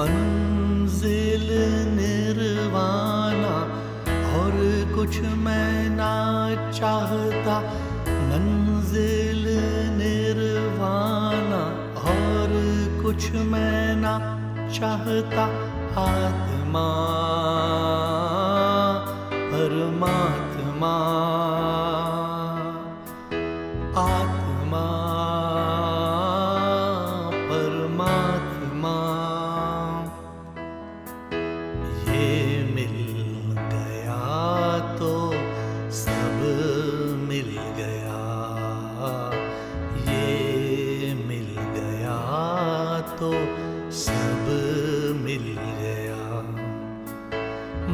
मंजिल निर्वाणा और कुछ मैं ना चाहता। मंजिल निर्वाणा और कुछ मैं ना चाहता। आत्मा, परमात्मा।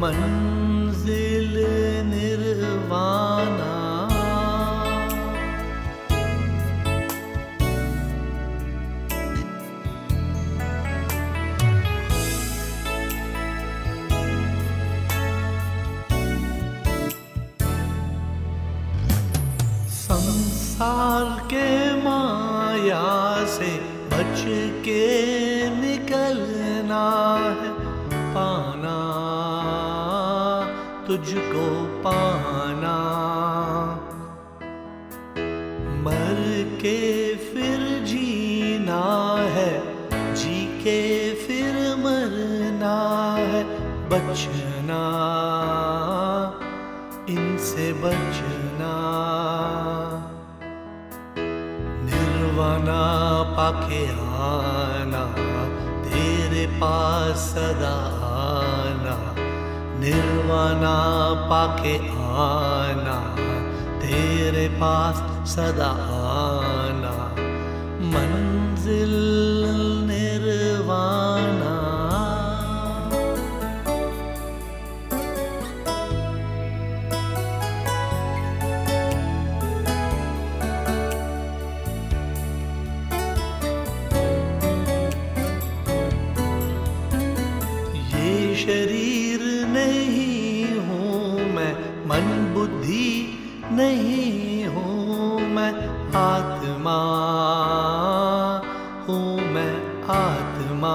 मंजिल निर्वाणा। संसार के माया से बच के तुझको पाना। मर के फिर जीना है, जी के फिर मरना है, बचना। इनसे बचना। निर्वाणा पाके आना, तेरे पास सदा आना। निर्वाणा पाके आना तेरे पास सदा आना। मंजिल निर्वाणा। शरीर नहीं हूँ मैं, मन बुद्धि नहीं हूँ मैं, आत्मा हूँ मैं, आत्मा।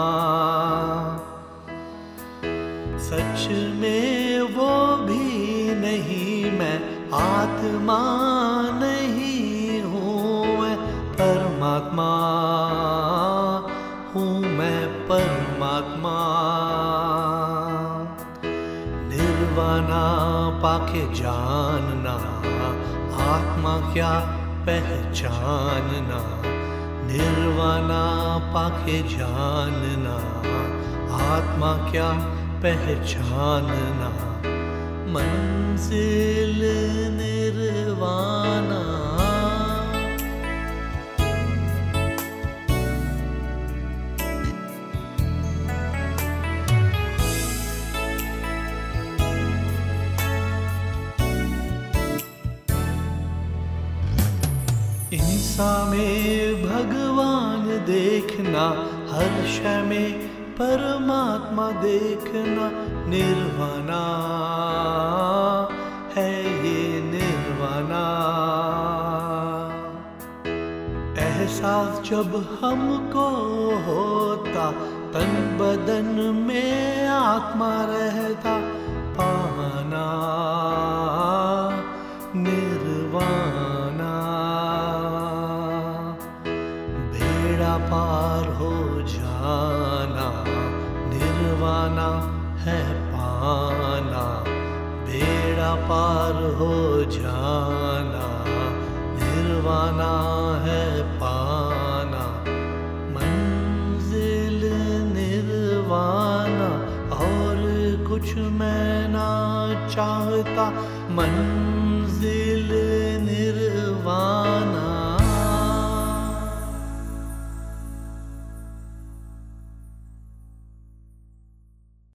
सच में वो भी नहीं मैं, आत्मा नहीं हूँ मैं, परमात्मा हूँ मैं, परमात्मा। निर्वाणा पाके जानना आत्मा क्या पहचानना? निर्वाणा पाके जानना आत्मा क्या पहचानना? मंजिल निर्वाणा इंसान में भगवान देखना हर्ष में परमात्मा देखना निर्वाणा है ये निर्वाणा। एहसास जब हमको होता, तन बदन में आत्मा रहता बेड़ा पार हो जाना, निर्वाणा है पाना। बेड़ा पार हो जाना, निर्वाणा है पाना। मंजिल निर्वाणा, और कुछ मैं ना चाहता मन